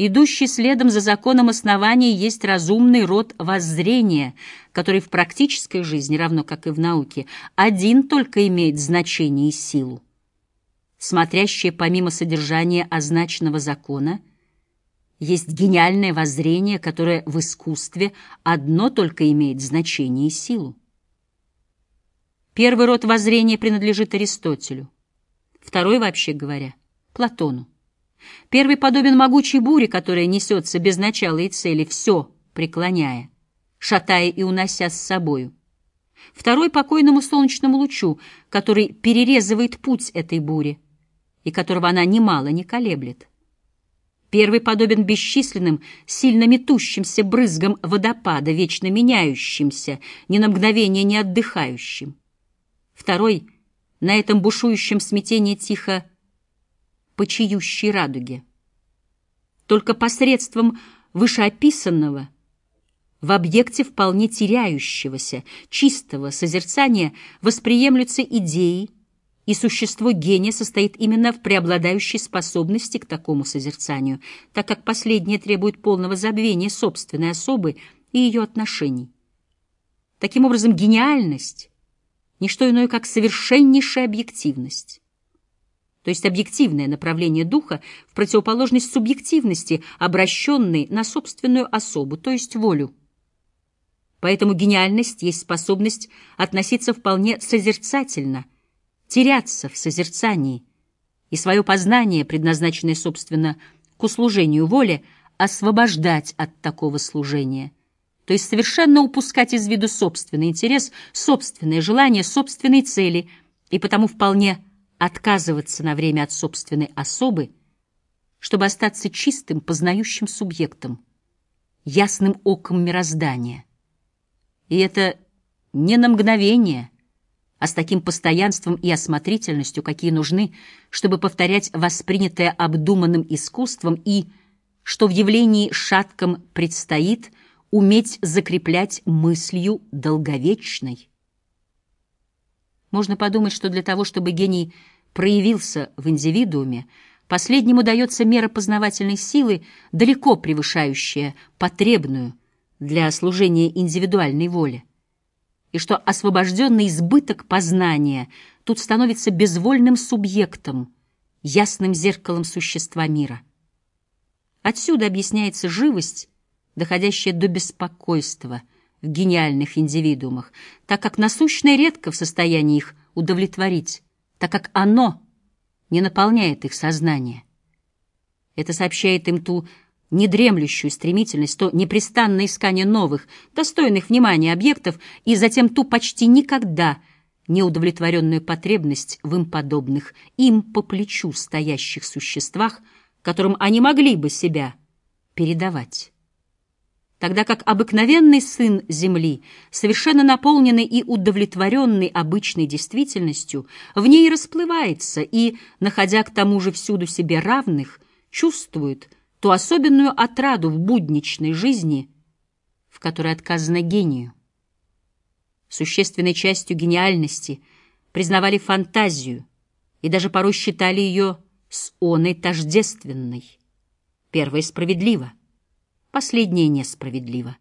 Идущий следом за законом основания есть разумный род воззрения, который в практической жизни, равно как и в науке, один только имеет значение и силу. Смотрящее помимо содержания означенного закона есть гениальное воззрение, которое в искусстве одно только имеет значение и силу. Первый род воззрения принадлежит Аристотелю, второй, вообще говоря, Платону. Первый подобен могучей буре, которая несется без начала и цели, все преклоняя, шатая и унося с собою. Второй — покойному солнечному лучу, который перерезывает путь этой бури, и которого она немало не колеблет. Первый подобен бесчисленным, сильно метущимся брызгам водопада, вечно меняющимся, ни на мгновение не отдыхающим. Второй — на этом бушующем смятении тихо почиющей радуге. Только посредством вышеописанного в объекте вполне теряющегося, чистого созерцания восприемлются идеи, и существо гения состоит именно в преобладающей способности к такому созерцанию, так как последнее требует полного забвения собственной особы и ее отношений. Таким образом, гениальность — не что иное, как совершеннейшая объективность то есть объективное направление духа в противоположность субъективности, обращенной на собственную особу, то есть волю. Поэтому гениальность есть способность относиться вполне созерцательно, теряться в созерцании, и свое познание, предназначенное, собственно, к услужению воле, освобождать от такого служения, то есть совершенно упускать из виду собственный интерес, собственное желание, собственные цели, и потому вполне отказываться на время от собственной особы, чтобы остаться чистым, познающим субъектом, ясным оком мироздания. И это не на мгновение, а с таким постоянством и осмотрительностью, какие нужны, чтобы повторять воспринятое обдуманным искусством и, что в явлении шатком предстоит, уметь закреплять мыслью долговечной. Можно подумать, что для того, чтобы гений проявился в индивидууме, последнему дается мера познавательной силы, далеко превышающая потребную для служения индивидуальной воле, и что освобожденный избыток познания тут становится безвольным субъектом, ясным зеркалом существа мира. Отсюда объясняется живость, доходящая до беспокойства — в гениальных индивидуумах, так как насущное редко в состоянии их удовлетворить, так как оно не наполняет их сознание. Это сообщает им ту недремлющую стремительность, то непрестанное искание новых, достойных внимания объектов и затем ту почти никогда неудовлетворенную потребность в им подобных, им по плечу стоящих существах, которым они могли бы себя передавать тогда как обыкновенный сын Земли, совершенно наполненный и удовлетворенный обычной действительностью, в ней расплывается и, находя к тому же всюду себе равных, чувствует ту особенную отраду в будничной жизни, в которой отказано гению. Существенной частью гениальности признавали фантазию и даже порой считали ее с оной тождественной. Первое справедливо, последнее несправедливо.